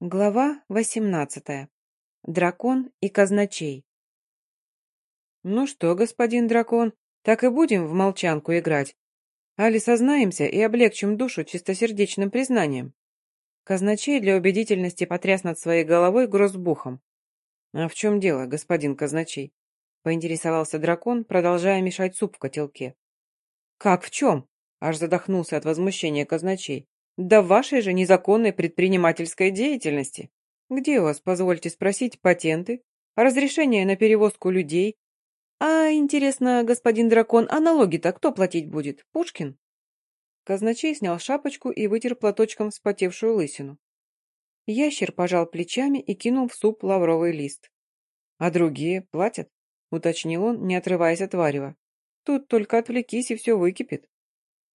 Глава восемнадцатая. Дракон и казначей. «Ну что, господин дракон, так и будем в молчанку играть? Али сознаемся и облегчим душу чистосердечным признанием?» Казначей для убедительности потряс над своей головой грозбухом. «А в чем дело, господин казначей?» — поинтересовался дракон, продолжая мешать суп в котелке. «Как в чем?» — аж задохнулся от возмущения казначей. Да вашей же незаконной предпринимательской деятельности. Где у вас, позвольте спросить, патенты? Разрешение на перевозку людей? А, интересно, господин дракон, а налоги-то кто платить будет? Пушкин? Казначей снял шапочку и вытер платочком вспотевшую лысину. Ящер пожал плечами и кинул в суп лавровый лист. «А другие платят?» — уточнил он, не отрываясь от варева. «Тут только отвлекись, и все выкипит».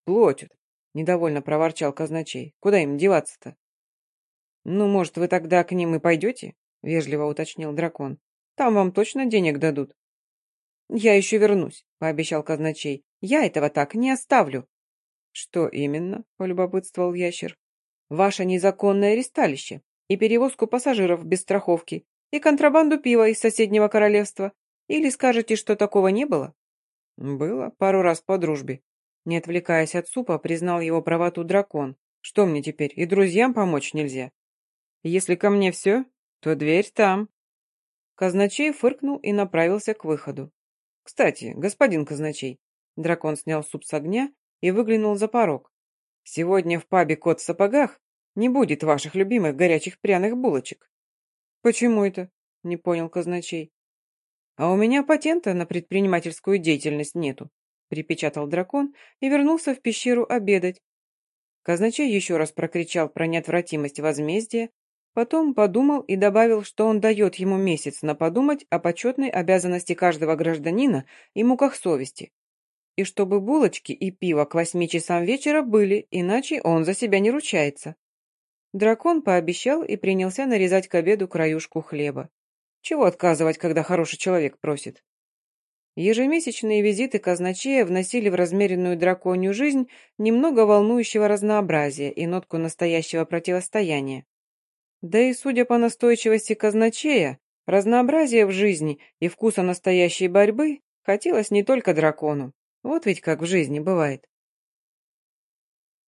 «Платят», Недовольно проворчал казначей. Куда им деваться-то? Ну, может, вы тогда к ним и пойдете? Вежливо уточнил дракон. Там вам точно денег дадут. Я еще вернусь, пообещал казначей. Я этого так не оставлю. Что именно? Полюбопытствовал ящер. Ваше незаконное ресталище и перевозку пассажиров без страховки и контрабанду пива из соседнего королевства. Или скажете, что такого не было? Было пару раз по дружбе, не отвлекаясь от супа, признал его правоту дракон. Что мне теперь, и друзьям помочь нельзя? Если ко мне все, то дверь там. Казначей фыркнул и направился к выходу. Кстати, господин казначей, дракон снял суп с огня и выглянул за порог. Сегодня в пабе «Кот в сапогах» не будет ваших любимых горячих пряных булочек. Почему это? Не понял казначей. А у меня патента на предпринимательскую деятельность нету припечатал дракон и вернулся в пещеру обедать. Казначей еще раз прокричал про неотвратимость возмездия, потом подумал и добавил, что он дает ему месяц на подумать о почетной обязанности каждого гражданина и муках совести. И чтобы булочки и пиво к восьми часам вечера были, иначе он за себя не ручается. Дракон пообещал и принялся нарезать к обеду краюшку хлеба. Чего отказывать, когда хороший человек просит? Ежемесячные визиты казначея вносили в размеренную драконью жизнь немного волнующего разнообразия и нотку настоящего противостояния. Да и, судя по настойчивости казначея, разнообразия в жизни и вкуса настоящей борьбы хотелось не только дракону. Вот ведь как в жизни бывает.